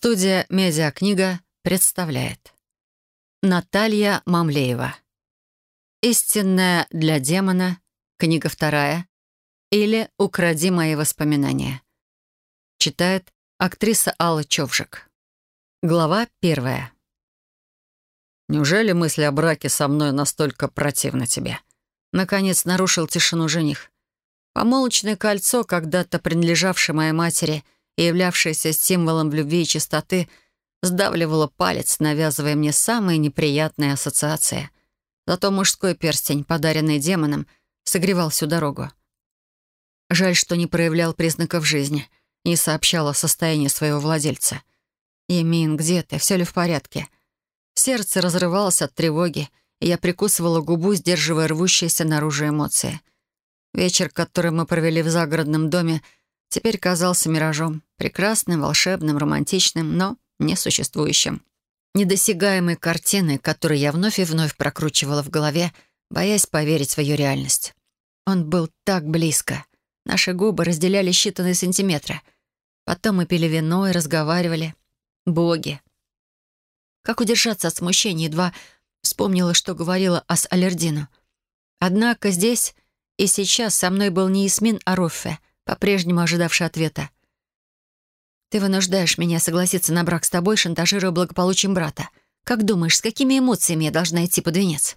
Студия «Медиакнига» представляет Наталья Мамлеева «Истинная для демона», книга вторая или «Укради мои воспоминания». Читает актриса Алла Човжик. Глава первая. «Неужели мысли о браке со мной настолько противны тебе?» Наконец нарушил тишину жених. Помолочное кольцо, когда-то принадлежавшее моей матери — и являвшаяся символом любви и чистоты, сдавливала палец, навязывая мне самые неприятные ассоциации. Зато мужской перстень, подаренный демоном, согревал всю дорогу. Жаль, что не проявлял признаков жизни, не сообщал о состоянии своего владельца. «Емин, где ты? Все ли в порядке?» Сердце разрывалось от тревоги, и я прикусывала губу, сдерживая рвущиеся наружу эмоции. Вечер, который мы провели в загородном доме, — теперь казался миражом, прекрасным, волшебным, романтичным, но несуществующим. Недосягаемой картиной, которую я вновь и вновь прокручивала в голове, боясь поверить в ее реальность. Он был так близко. Наши губы разделяли считанные сантиметры. Потом мы пили вино и разговаривали. Боги. Как удержаться от смущения, едва вспомнила, что говорила Ас Алердину. Однако здесь и сейчас со мной был не Исмин, а Руффе — по-прежнему ожидавший ответа. «Ты вынуждаешь меня согласиться на брак с тобой, шантажируя благополучием брата. Как думаешь, с какими эмоциями я должна идти под венец?»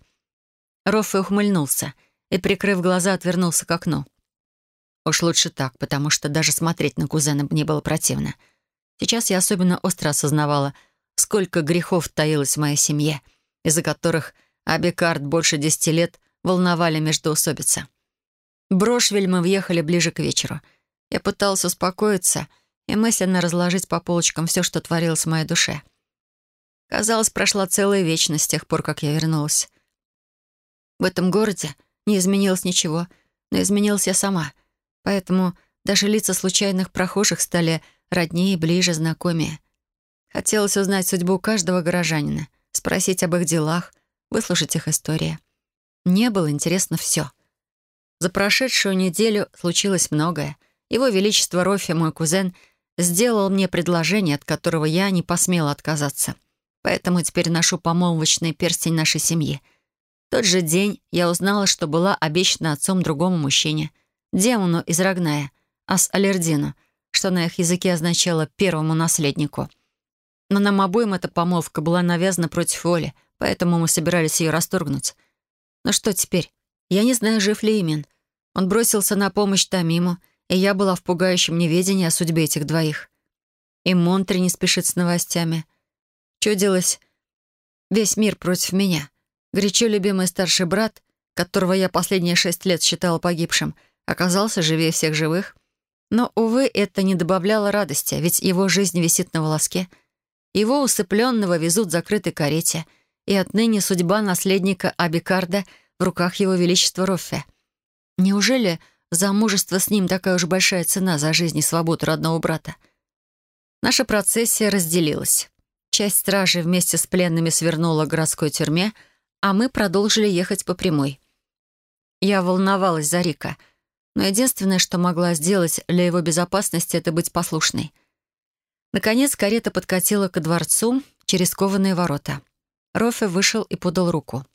Роффе ухмыльнулся и, прикрыв глаза, отвернулся к окну. Уж лучше так, потому что даже смотреть на кузена мне было противно. Сейчас я особенно остро осознавала, сколько грехов таилось в моей семье, из-за которых Абикард больше десяти лет волновали междоусобица. Брошвель мы въехали ближе к вечеру. Я пытался успокоиться и мысленно разложить по полочкам все, что творилось в моей душе. Казалось, прошла целая вечность с тех пор, как я вернулась. В этом городе не изменилось ничего, но изменилась я сама. Поэтому даже лица случайных прохожих стали роднее, ближе, знакомее. Хотелось узнать судьбу каждого горожанина, спросить об их делах, выслушать их истории. Мне было интересно все — за прошедшую неделю случилось многое. Его Величество Рофи, мой кузен, сделал мне предложение, от которого я не посмела отказаться. Поэтому теперь ношу помолвочный перстень нашей семьи. В тот же день я узнала, что была обещана отцом другому мужчине, демону из Рогная, Ас-Алердину, что на их языке означало «первому наследнику». Но нам обоим эта помолвка была навязана против воли, поэтому мы собирались ее расторгнуть. Но что теперь? Я не знаю, жив ли Имен. Он бросился на помощь Тамиму, и я была в пугающем неведении о судьбе этих двоих. И Монтри не спешит с новостями. Чудилось весь мир против меня. Горячо любимый старший брат, которого я последние шесть лет считала погибшим, оказался живее всех живых. Но, увы, это не добавляло радости, ведь его жизнь висит на волоске. Его усыпленного везут в закрытой карете, и отныне судьба наследника Абикарда в руках его величества Роффе — Неужели замужество с ним такая уж большая цена за жизнь и свободу родного брата? Наша процессия разделилась. Часть стражи вместе с пленными свернула к городской тюрьме, а мы продолжили ехать по прямой. Я волновалась за Рика, но единственное, что могла сделать для его безопасности, это быть послушной. Наконец карета подкатила ко дворцу через кованые ворота. Рофе вышел и подал руку.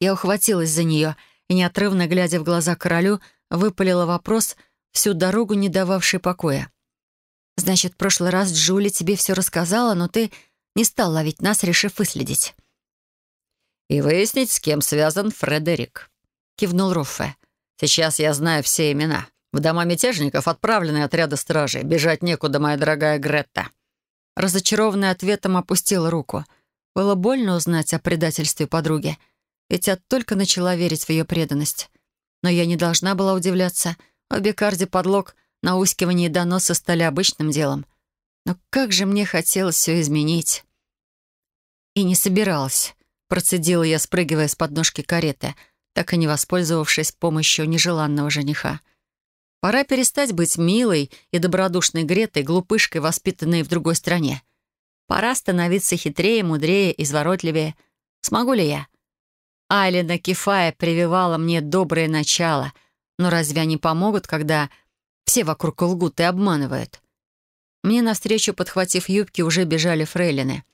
Я ухватилась за нее — и, неотрывно глядя в глаза королю, выпалила вопрос, всю дорогу не дававший покоя. «Значит, в прошлый раз Джули тебе все рассказала, но ты не стал ловить нас, решив выследить». «И выяснить, с кем связан Фредерик», — кивнул Руффе. «Сейчас я знаю все имена. В дома мятежников отправлены отряды стражей. Бежать некуда, моя дорогая Гретта». Разочарованная ответом опустила руку. Было больно узнать о предательстве подруги — ведь я только начала верить в ее преданность. Но я не должна была удивляться. В Бекарде подлог, наускивание и доносы стали обычным делом. Но как же мне хотелось все изменить. И не собиралась. Процедила я, спрыгивая с подножки кареты, так и не воспользовавшись помощью нежеланного жениха. Пора перестать быть милой и добродушной Гретой, глупышкой, воспитанной в другой стране. Пора становиться хитрее, мудрее, изворотливее. Смогу ли я? Айлина Кефая прививала мне доброе начало, но разве они помогут, когда все вокруг лгут и обманывают? Мне навстречу, подхватив юбки, уже бежали фрейлины.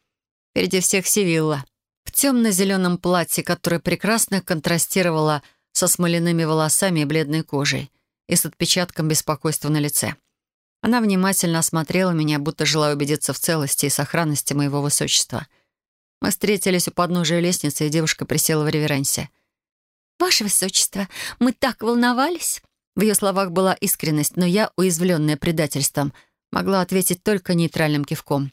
Впереди всех Сивилла. В темно-зеленом платье, которое прекрасно контрастировало со смоляными волосами и бледной кожей и с отпечатком беспокойства на лице. Она внимательно осмотрела меня, будто желая убедиться в целости и сохранности моего высочества. Мы встретились у подножия лестницы, и девушка присела в реверансе. «Ваше высочество, мы так волновались!» В ее словах была искренность, но я, уязвленная предательством, могла ответить только нейтральным кивком.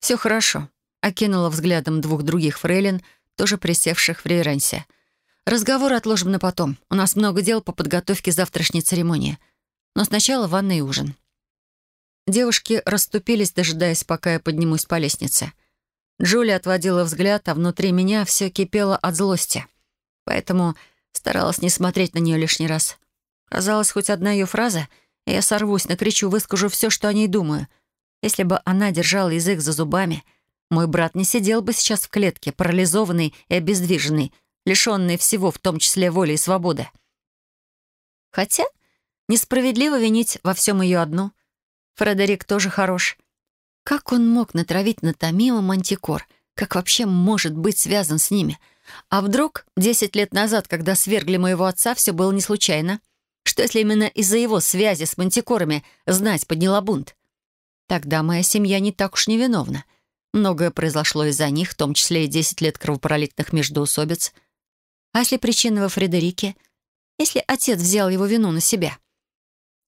«Все хорошо», — окинула взглядом двух других фрейлин, тоже присевших в реверансе. «Разговор отложим на потом. У нас много дел по подготовке завтрашней церемонии». Но сначала ванна и ужин. Девушки расступились, дожидаясь, пока я поднимусь по лестнице. Джулия отводила взгляд, а внутри меня все кипело от злости. Поэтому старалась не смотреть на нее лишний раз. Казалось, хоть одна ее фраза, и я сорвусь, накричу, выскажу все, что о ней думаю. Если бы она держала язык за зубами, мой брат не сидел бы сейчас в клетке, парализованный и обездвиженный, лишенный всего, в том числе воли и свободы. Хотя Несправедливо винить во всем ее одну. Фредерик тоже хорош. Как он мог натравить на Томима мантикор? Как вообще может быть связан с ними? А вдруг, десять лет назад, когда свергли моего отца, все было не случайно? Что если именно из-за его связи с мантикорами знать подняла бунт? Тогда моя семья не так уж невиновна. Многое произошло из-за них, в том числе и десять лет кровопролитных междоусобиц. А если причина во Фредерике? Если отец взял его вину на себя?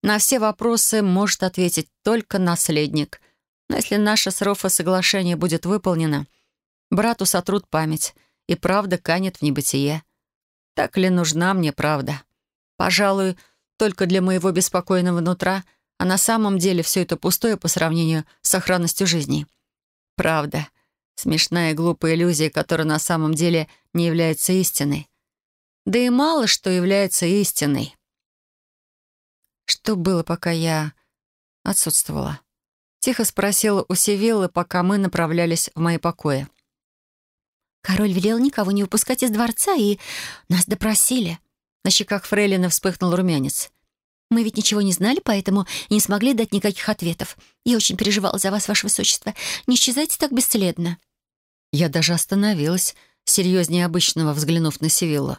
На все вопросы может ответить только наследник. Но если наше с Рофа соглашение будет выполнено, брату сотрут память, и правда канет в небытие. Так ли нужна мне правда? Пожалуй, только для моего беспокойного нутра, а на самом деле все это пустое по сравнению с сохранностью жизни. Правда. Смешная и глупая иллюзия, которая на самом деле не является истиной. Да и мало что является истиной. Что было, пока я отсутствовала? Тихо спросила у Севиллы, пока мы направлялись в мои покои. Король велел никого не выпускать из дворца, и нас допросили. На щеках Фрейлина вспыхнул румянец. Мы ведь ничего не знали, поэтому не смогли дать никаких ответов. Я очень переживала за вас, ваше высочество. Не исчезайте так бесследно. Я даже остановилась, серьезнее обычного взглянув на Севиллу.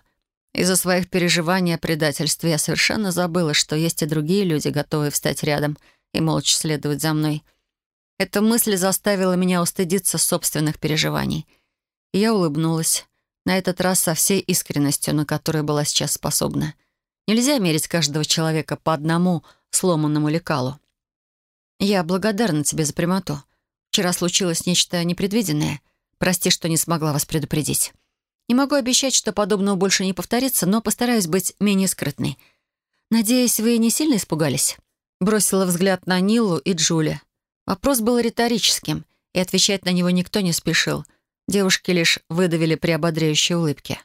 Из-за своих переживаний о предательстве я совершенно забыла, что есть и другие люди, готовые встать рядом и молча следовать за мной. Эта мысль заставила меня устыдиться собственных переживаний. Я улыбнулась, на этот раз со всей искренностью, на которую была сейчас способна. Нельзя мерить каждого человека по одному сломанному лекалу. Я благодарна тебе за прямоту. Вчера случилось нечто непредвиденное. Прости, что не смогла вас предупредить. Не могу обещать, что подобного больше не повторится, но постараюсь быть менее скрытной. Надеюсь, вы не сильно испугались?» Бросила взгляд на Нилу и Джули. Вопрос был риторическим, и отвечать на него никто не спешил. Девушки лишь выдавили приободряющие улыбки.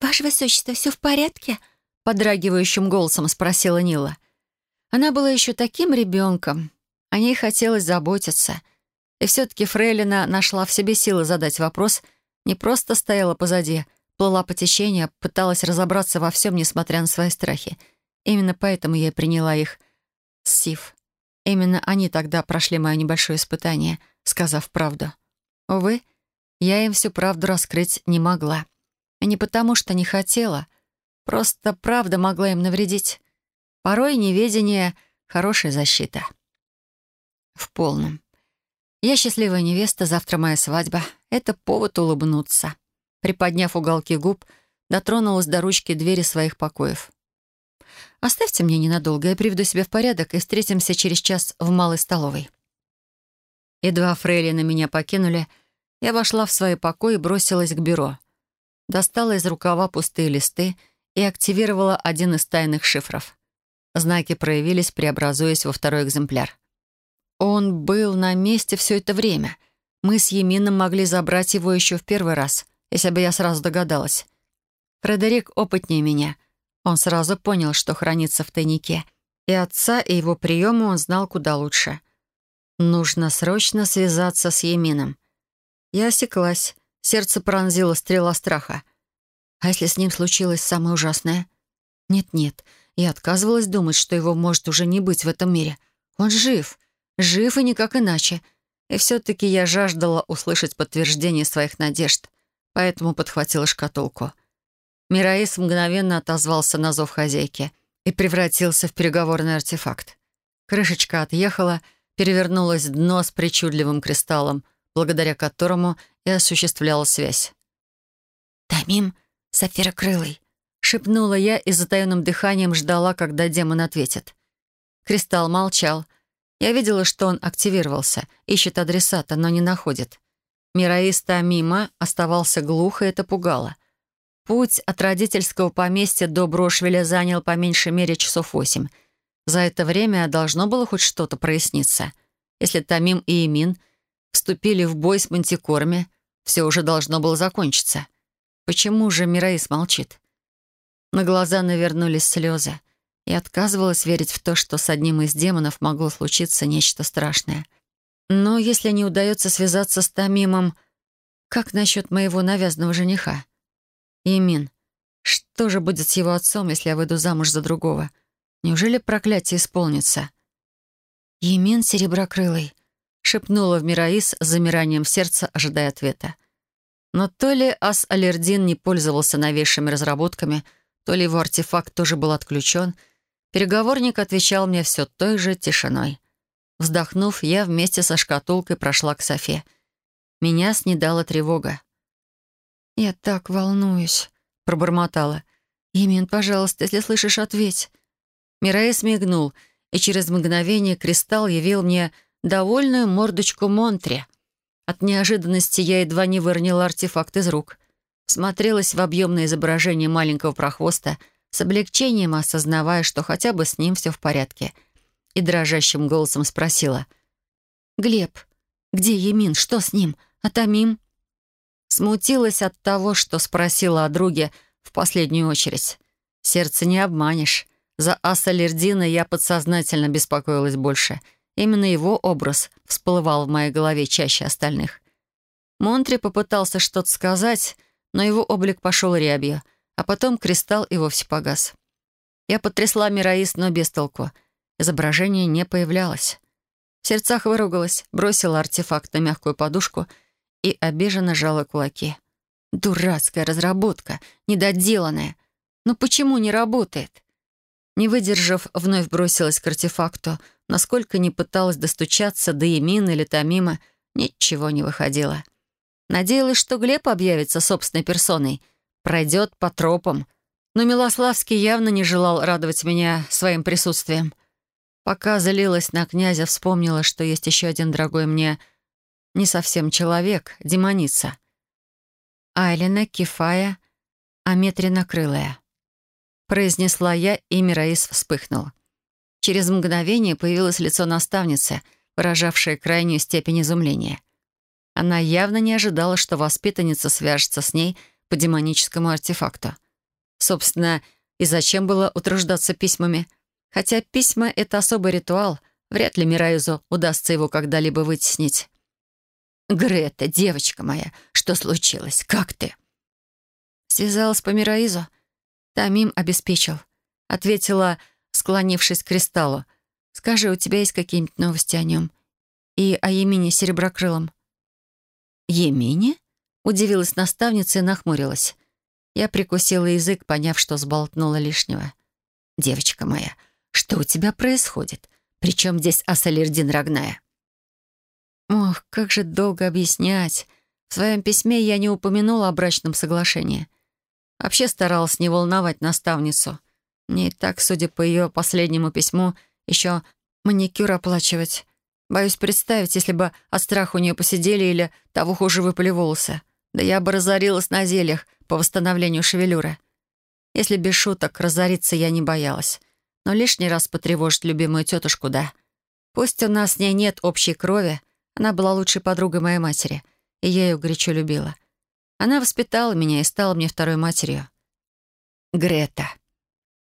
«Ваше Высочество, все в порядке?» Подрагивающим голосом спросила Нила. Она была еще таким ребенком. О ней хотелось заботиться. И все-таки Фрейлина нашла в себе силы задать вопрос — не просто стояла позади, плыла по течению, пыталась разобраться во всем, несмотря на свои страхи. Именно поэтому я и приняла их Сив. Именно они тогда прошли мое небольшое испытание, сказав правду. Увы, я им всю правду раскрыть не могла. И не потому, что не хотела. Просто правда могла им навредить. Порой неведение — хорошая защита. В полном. Я счастливая невеста, завтра моя свадьба. Это повод улыбнуться. Приподняв уголки губ, дотронулась до ручки двери своих покоев. «Оставьте мне ненадолго, я приведу себя в порядок и встретимся через час в малой столовой». Едва фрейлины меня покинули, я вошла в свои покои и бросилась к бюро. Достала из рукава пустые листы и активировала один из тайных шифров. Знаки проявились, преобразуясь во второй экземпляр. Он был на месте все это время. Мы с Емином могли забрать его еще в первый раз, если бы я сразу догадалась. Фредерик опытнее меня. Он сразу понял, что хранится в тайнике. И отца, и его приемы он знал куда лучше. Нужно срочно связаться с Емином. Я осеклась. Сердце пронзило стрела страха. А если с ним случилось самое ужасное? Нет-нет, я отказывалась думать, что его может уже не быть в этом мире. Он жив. Жив и никак иначе. И все-таки я жаждала услышать подтверждение своих надежд, поэтому подхватила шкатулку. Мираис мгновенно отозвался на зов хозяйки и превратился в переговорный артефакт. Крышечка отъехала, перевернулось дно с причудливым кристаллом, благодаря которому и осуществляла связь. «Тамим сапфирокрылый», — шепнула я и затаенным дыханием ждала, когда демон ответит. Кристалл молчал. Я видела, что он активировался, ищет адресата, но не находит. Мираис Тамима оставался глухо, и это пугало. Путь от родительского поместья до Брошвеля занял по меньшей мере часов восемь. За это время должно было хоть что-то проясниться. Если Тамим и Эмин вступили в бой с Мантикорами, все уже должно было закончиться. Почему же Мираис молчит? На глаза навернулись слезы. И отказывалась верить в то, что с одним из демонов могло случиться нечто страшное. Но если не удается связаться с Тамимом, как насчет моего навязанного жениха? Имин, что же будет с его отцом, если я выйду замуж за другого? Неужели проклятие исполнится? «Емин сереброкрылый», — шепнула в Мираис с замиранием сердца, ожидая ответа. Но то ли Ас-Алердин не пользовался новейшими разработками, то ли его артефакт тоже был отключен, переговорник отвечал мне все той же тишиной. Вздохнув, я вместе со шкатулкой прошла к Софе. Меня снедала тревога. «Я так волнуюсь», — пробормотала. «Имин, пожалуйста, если слышишь, ответь». Мираэ смигнул, и через мгновение кристалл явил мне довольную мордочку Монтре. От неожиданности я едва не выронила артефакт из рук. Смотрелась в объемное изображение маленького прохвоста, с облегчением осознавая, что хотя бы с ним все в порядке. И дрожащим голосом спросила. «Глеб, где Емин? Что с ним? А Тамим?» Смутилась от того, что спросила о друге в последнюю очередь. Сердце не обманешь. За Аса Лердина я подсознательно беспокоилась больше. Именно его образ всплывал в моей голове чаще остальных. Монтри попытался что-то сказать, но его облик пошел рябью, а потом кристалл и вовсе погас. Я потрясла Мираис, но без толку. Изображение не появлялось. В сердцах выругалась, бросила артефакт на мягкую подушку — и обиженно жала кулаки. «Дурацкая разработка, недоделанная. Но почему не работает?» Не выдержав, вновь бросилась к артефакту. Насколько не пыталась достучаться до Емина или Томима, ничего не выходило. Надеялась, что Глеб объявится собственной персоной, пройдет по тропам. Но Милославский явно не желал радовать меня своим присутствием. Пока залилась на князя, вспомнила, что есть еще один дорогой мне — не совсем человек, демоница. Айлина, Кефая, Аметрина крылая. Произнесла я, и Мираис вспыхнул. Через мгновение появилось лицо наставницы, выражавшее крайнюю степень изумления. Она явно не ожидала, что воспитанница свяжется с ней по демоническому артефакту. Собственно, и зачем было утруждаться письмами? Хотя письма — это особый ритуал, вряд ли Мираизу удастся его когда-либо вытеснить. «Грета, девочка моя, что случилось? Как ты?» Связалась по Мираизу. Тамим обеспечил. Ответила, склонившись к кристаллу. «Скажи, у тебя есть какие-нибудь новости о нем? И о Емине Сереброкрылом?» «Емине?» — удивилась наставница и нахмурилась. Я прикусила язык, поняв, что сболтнула лишнего. «Девочка моя, что у тебя происходит? Причем здесь Асалердин Рогная?» Ох, как же долго объяснять. В своем письме я не упомянула о брачном соглашении. Вообще старалась не волновать наставницу. Мне и так, судя по ее последнему письму, еще маникюр оплачивать. Боюсь представить, если бы от страха у нее посидели или того хуже выпали волосы. Да я бы разорилась на зельях по восстановлению шевелюры. Если без шуток, разориться я не боялась. Но лишний раз потревожить любимую тетушку, да. Пусть у нас с ней нет общей крови, она была лучшей подругой моей матери, и я ее горячо любила. Она воспитала меня и стала мне второй матерью. Грета.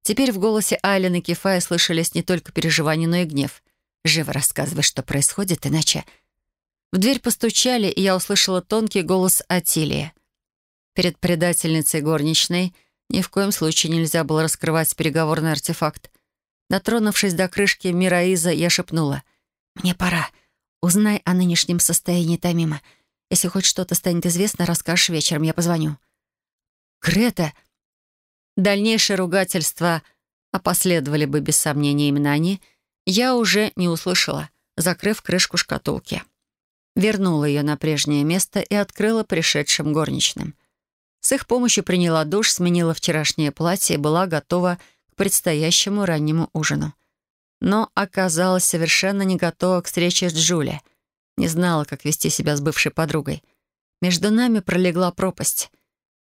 Теперь в голосе Айлен и Кефая слышались не только переживания, но и гнев. «Живо рассказывай, что происходит, иначе...» В дверь постучали, и я услышала тонкий голос Атилии. Перед предательницей горничной ни в коем случае нельзя было раскрывать переговорный артефакт. Дотронувшись до крышки Мираиза, я шепнула. «Мне пора. Узнай о нынешнем состоянии Тамима. Если хоть что-то станет известно, расскажешь вечером, я позвоню». «Грета!» Дальнейшее ругательство, а последовали бы без сомнения именно они, я уже не услышала, закрыв крышку шкатулки. Вернула ее на прежнее место и открыла пришедшим горничным. С их помощью приняла душ, сменила вчерашнее платье и была готова к предстоящему раннему ужину. Но оказалась совершенно не готова к встрече с Джули. Не знала, как вести себя с бывшей подругой. Между нами пролегла пропасть.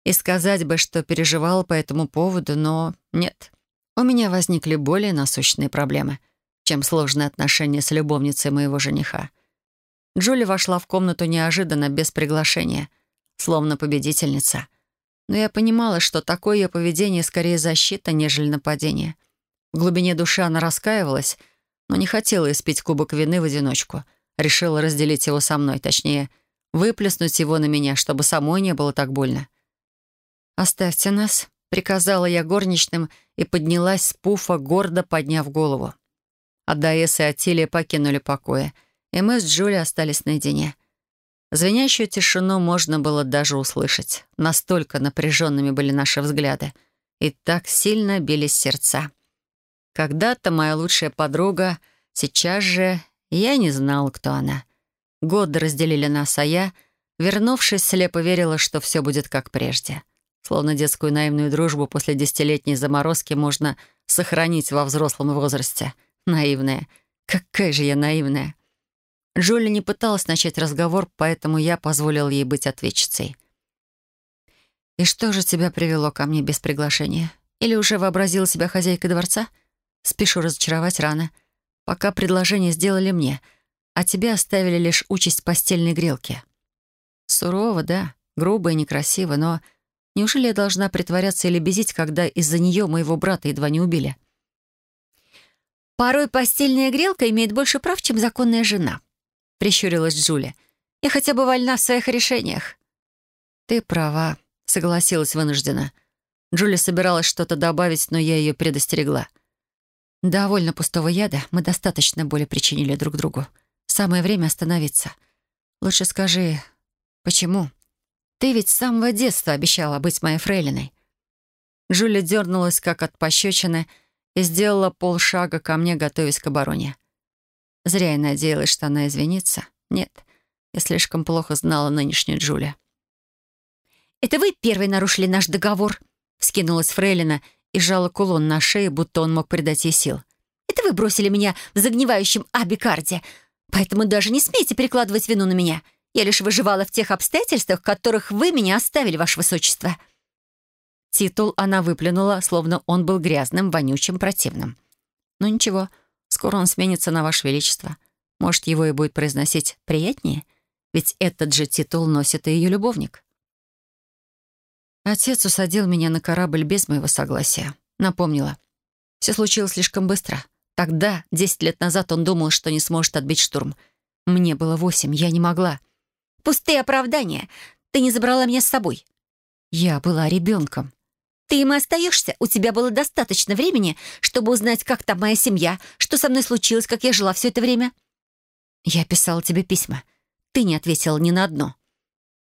И сказать бы, что переживала по этому поводу, но нет. У меня возникли более насущные проблемы, чем сложные отношения с любовницей моего жениха. Джули вошла в комнату неожиданно, без приглашения, словно победительница. Но я понимала, что такое ее поведение скорее защита, нежели нападение. В глубине души она раскаивалась, но не хотела испить кубок вины в одиночку. Решила разделить его со мной, точнее, выплеснуть его на меня, чтобы самой не было так больно. «Оставьте нас», — приказала я горничным и поднялась с пуфа, гордо подняв голову. Адаэс и Атилия покинули покои, и мы с Джули остались наедине. Звенящую тишину можно было даже услышать. Настолько напряженными были наши взгляды. И так сильно бились сердца. Когда-то моя лучшая подруга, сейчас же я не знал, кто она. Годы разделили нас, а я, вернувшись, слепо верила, что все будет как прежде. Словно детскую наивную дружбу после десятилетней заморозки можно сохранить во взрослом возрасте. Наивная. Какая же я наивная. Джоли не пыталась начать разговор, поэтому я позволил ей быть ответчицей. «И что же тебя привело ко мне без приглашения? Или уже вообразила себя хозяйкой дворца? Спешу разочаровать рано. Пока предложение сделали мне, а тебе оставили лишь участь постельной грелки. Сурово, да, грубо и некрасиво, но Неужели я должна притворяться или безить, когда из-за нее моего брата едва не убили? «Порой постельная грелка имеет больше прав, чем законная жена», — прищурилась Джулия. «Я хотя бы вольна в своих решениях». «Ты права», — согласилась вынуждена. Джулия собиралась что-то добавить, но я ее предостерегла. «Довольно пустого яда. Мы достаточно боли причинили друг другу. Самое время остановиться. Лучше скажи, почему?» Ты ведь с самого детства обещала быть моей фрейлиной». Жюля дернулась, как от пощечины, и сделала полшага ко мне, готовясь к обороне. Зря я надеялась, что она извинится. Нет, я слишком плохо знала нынешнюю Джуля. «Это вы первый нарушили наш договор», — вскинулась Фрейлина и сжала кулон на шее, будто он мог придать ей сил. «Это вы бросили меня в загнивающем абикарде, поэтому даже не смейте перекладывать вину на меня. Я лишь выживала в тех обстоятельствах, в которых вы меня оставили, ваше высочество». Титул она выплюнула, словно он был грязным, вонючим, противным. «Ну ничего, скоро он сменится на ваше величество. Может, его и будет произносить приятнее? Ведь этот же титул носит и ее любовник». Отец усадил меня на корабль без моего согласия. Напомнила. Все случилось слишком быстро. Тогда, десять лет назад, он думал, что не сможет отбить штурм. Мне было восемь, я не могла. Пустые оправдания. Ты не забрала меня с собой». «Я была ребенком». «Ты им и остаешься. У тебя было достаточно времени, чтобы узнать, как там моя семья, что со мной случилось, как я жила все это время». «Я писала тебе письма. Ты не ответила ни на одно».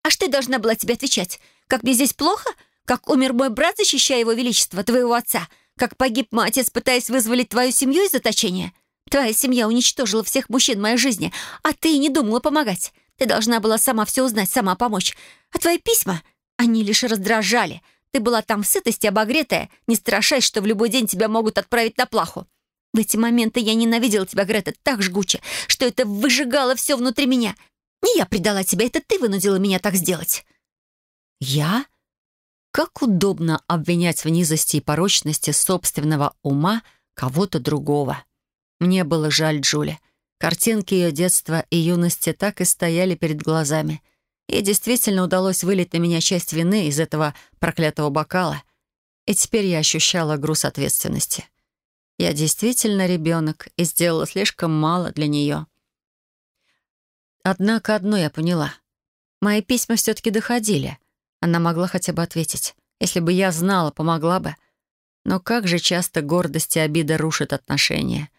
«А что я должна была тебе отвечать? Как мне здесь плохо? Как умер мой брат, защищая его величество, твоего отца? Как погиб мой отец, пытаясь вызволить твою семью из заточения? Твоя семья уничтожила всех мужчин в моей жизни, а ты не думала помогать. Ты должна была сама все узнать, сама помочь. А твои письма, они лишь раздражали. Ты была там в сытости обогретая, не страшась, что в любой день тебя могут отправить на плаху. В эти моменты я ненавидела тебя, Грета, так жгуче, что это выжигало все внутри меня. Не я предала тебя, это ты вынудила меня так сделать». «Я?» Как удобно обвинять в низости и порочности собственного ума кого-то другого. Мне было жаль Джули. Картинки ее детства и юности так и стояли перед глазами. И действительно удалось вылить на меня часть вины из этого проклятого бокала. И теперь я ощущала груз ответственности. Я действительно ребенок и сделала слишком мало для нее. Однако одно я поняла. Мои письма все-таки доходили. Она могла хотя бы ответить. Если бы я знала, помогла бы. Но как же часто гордость и обида рушат отношения.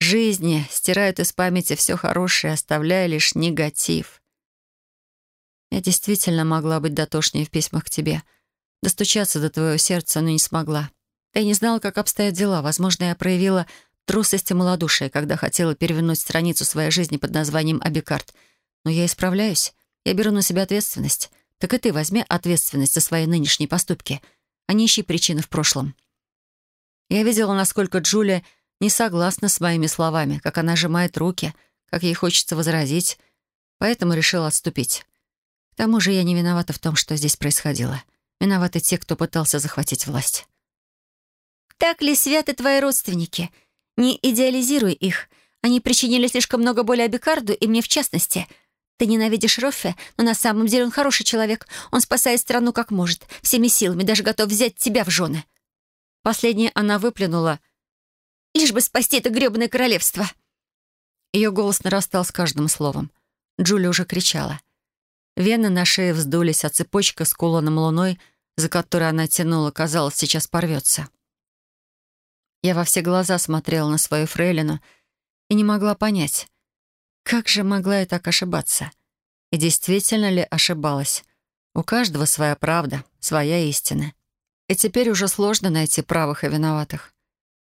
жизни, стирают из памяти все хорошее, оставляя лишь негатив. Я действительно могла быть дотошнее в письмах к тебе, достучаться до твоего сердца, но не смогла. Ты не знала, как обстоят дела. Возможно, я проявила трусость и малодушие, когда хотела перевернуть страницу своей жизни под названием «Абикард». Но я исправляюсь. Я беру на себя ответственность. Так и ты возьми ответственность за свои нынешние поступки, а не ищи причины в прошлом. Я видела, насколько Джулия не согласна с моими словами, как она сжимает руки, как ей хочется возразить, поэтому решила отступить. К тому же я не виновата в том, что здесь происходило. Виноваты те, кто пытался захватить власть. «Так ли святы твои родственники? Не идеализируй их. Они причинили слишком много боли Абикарду и мне в частности. Ты ненавидишь Роффе, но на самом деле он хороший человек. Он спасает страну как может, всеми силами, даже готов взять тебя в жены». Последнее она выплюнула. «Лишь бы спасти это грёбаное королевство». Ее голос нарастал с каждым словом. Джулия уже кричала. Вены на шее вздулись, а цепочка с кулоном луной, за которой она тянула, казалось, сейчас порвется. Я во все глаза смотрела на свою фрейлину и не могла понять, как же могла я так ошибаться? И действительно ли ошибалась? У каждого своя правда, своя истина. И теперь уже сложно найти правых и виноватых.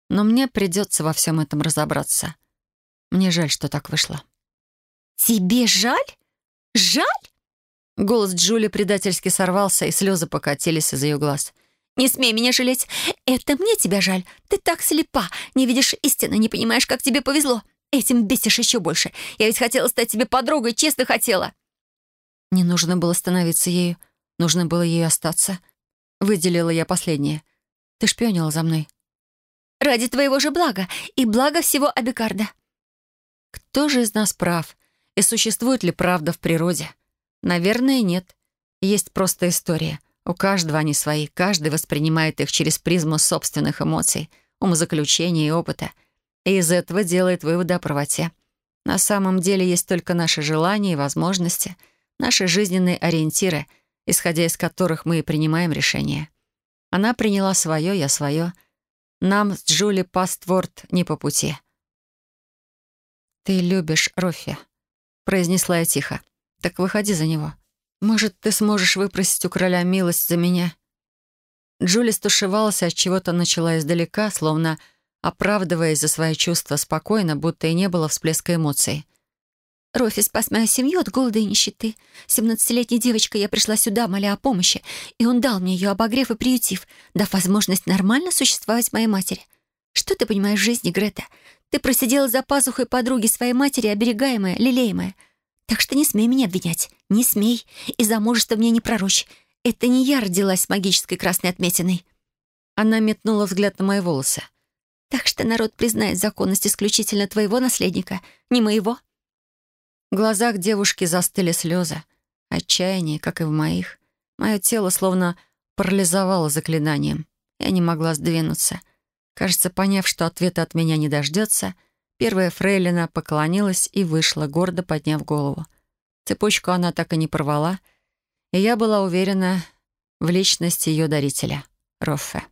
Но мне придется во всем этом разобраться. Мне жаль, что так вышло. «Тебе жаль? Жаль?» Голос Джули предательски сорвался, и слезы покатились из ее глаз. «Не смей меня жалеть. Это мне тебя жаль. Ты так слепа, не видишь истины, не понимаешь, как тебе повезло. Этим бесишь еще больше. Я ведь хотела стать тебе подругой, честно хотела». Не нужно было становиться ею. Нужно было ей остаться. Выделила я последнее. Ты шпионила за мной. Ради твоего же блага и блага всего Абикарда. Кто же из нас прав? И существует ли правда в природе? Наверное, нет. Есть просто история. У каждого они свои. Каждый воспринимает их через призму собственных эмоций, умозаключений и опыта — и из этого делает выводы о правоте. На самом деле есть только наши желания и возможности, наши жизненные ориентиры, исходя из которых мы и принимаем решения. Она приняла свое, я свое. Нам с Джули Пастворд не по пути. «Ты любишь Рофи», — произнесла я тихо. «Так выходи за него. Может, ты сможешь выпросить у короля милость за меня?» Джули стушевалась, от чего-то начала издалека, словно оправдываясь за свои чувства спокойно, будто и не было всплеска эмоций. «Рофи спас мою семью от голода и нищеты. Семнадцатилетней девочкой я пришла сюда, моля о помощи, и он дал мне ее, обогрев и приютив, дав возможность нормально существовать моей матери. Что ты понимаешь в жизни, Грета? Ты просидела за пазухой подруги своей матери, оберегаемая, лелеемая. Так что не смей меня обвинять, не смей, и замужество мне не пророчь. Это не я родилась с магической красной отметиной». Она метнула взгляд на мои волосы. Так что народ признает законность исключительно твоего наследника, не моего». В глазах девушки застыли слезы. Отчаяние, как и в моих. Мое тело словно парализовало заклинанием. Я не могла сдвинуться. Кажется, поняв, что ответа от меня не дождется, первая фрейлина поклонилась и вышла, гордо подняв голову. Цепочку она так и не порвала, и я была уверена в личности ее дарителя — Роффе.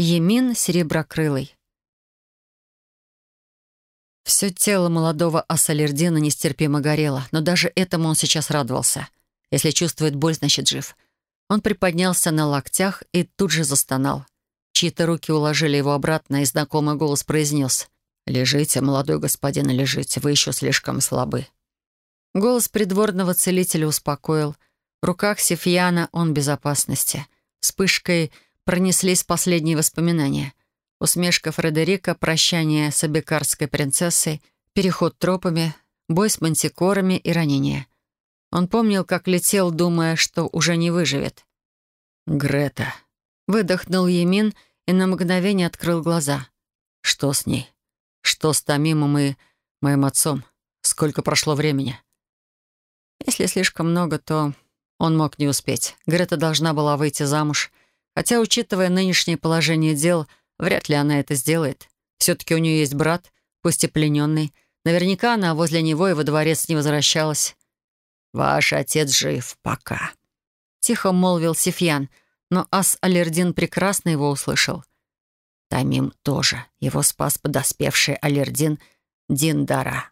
Емин Сереброкрылый. Все тело молодого Ассалердина нестерпимо горело, но даже этому он сейчас радовался. Если чувствует боль, значит жив. Он приподнялся на локтях и тут же застонал. Чьи-то руки уложили его обратно, и знакомый голос произнес «Лежите, молодой господин, лежите, вы еще слишком слабы». Голос придворного целителя успокоил. В руках Сефьяна он в безопасности. Вспышкой пронеслись последние воспоминания. Усмешка Фредерика, прощание с абекарской принцессой, переход тропами, бой с мантикорами и ранение. Он помнил, как летел, думая, что уже не выживет. «Грета», — выдохнул Емин и на мгновение открыл глаза. «Что с ней? Что с Томимом и моим отцом? Сколько прошло времени?» Если слишком много, то он мог не успеть. Грета должна была выйти замуж — Хотя, учитывая нынешнее положение дел, вряд ли она это сделает. Все-таки у нее есть брат, пусть и плененный. Наверняка она возле него и во дворец не возвращалась. «Ваш отец жив пока», — тихо молвил Сифьян, но Ас Алердин прекрасно его услышал. Тамим тоже. Его спас подоспевший Алердин Диндара.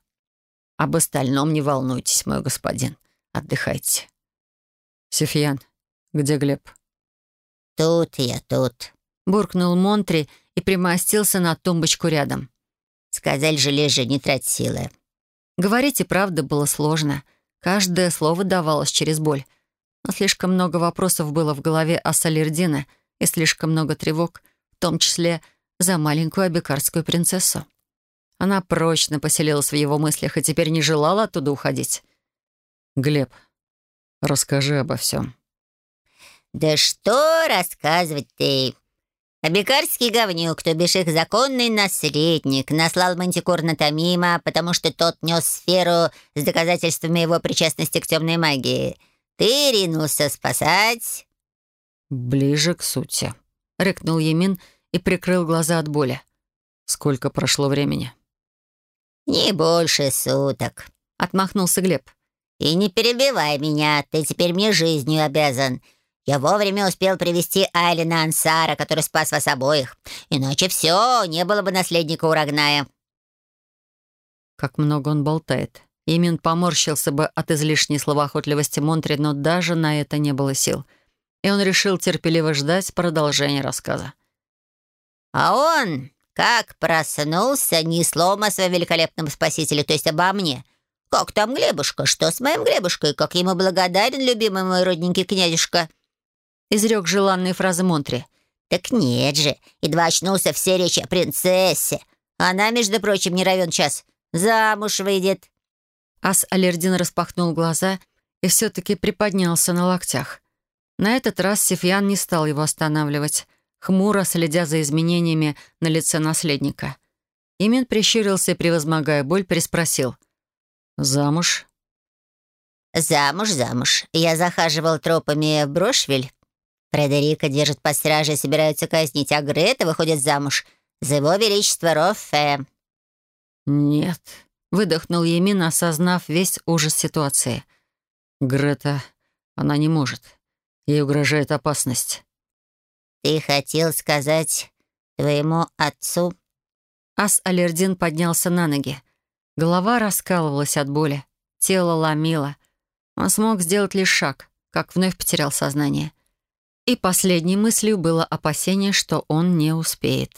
Об остальном не волнуйтесь, мой господин. Отдыхайте. Сефьян, где Глеб? Тут я, тут. Буркнул Монтри и примостился на тумбочку рядом. Сказали же, лежи, не трать силы. Говорить и правда было сложно. Каждое слово давалось через боль. Но слишком много вопросов было в голове о Салердина и слишком много тревог, в том числе за маленькую абикарскую принцессу. Она прочно поселилась в его мыслях и теперь не желала оттуда уходить. «Глеб, расскажи обо всем». «Да что рассказывать ты? Абикарский говнюк, то бишь их законный наследник, наслал мантикор на Тамима, потому что тот нес сферу с доказательствами его причастности к темной магии. Ты ринулся спасать?» «Ближе к сути», — рыкнул Емин и прикрыл глаза от боли. «Сколько прошло времени?» «Не больше суток», — отмахнулся Глеб. «И не перебивай меня, ты теперь мне жизнью обязан. Я вовремя успел привести Айлина Ансара, который спас вас обоих. Иначе все, не было бы наследника у Рагная». Как много он болтает. Имин поморщился бы от излишней словоохотливости Монтри, но даже на это не было сил. И он решил терпеливо ждать продолжения рассказа. «А он как проснулся, ни слова о своем великолепном спасителе, то есть обо мне. Как там Глебушка? Что с моим Глебушкой? Как ему благодарен, любимый мой родненький князюшка?» Изрек желанные фразы Монтри. «Так нет же, едва очнулся все речи о принцессе. Она, между прочим, не равен час. Замуж выйдет». Ас Алердин распахнул глаза и все-таки приподнялся на локтях. На этот раз Сифьян не стал его останавливать хмуро следя за изменениями на лице наследника. Имин прищурился и, превозмогая боль, переспросил. «Замуж?» «Замуж, замуж. Я захаживал тропами в Брошвиль. Фредерика держит под стражей и собираются казнить, а Грета выходит замуж за его величество Роффе». «Нет», — выдохнул Емин, осознав весь ужас ситуации. «Грета, она не может. Ей угрожает опасность. «Ты хотел сказать твоему отцу?» Ас Алердин поднялся на ноги. Голова раскалывалась от боли, тело ломило. Он смог сделать лишь шаг, как вновь потерял сознание. И последней мыслью было опасение, что он не успеет.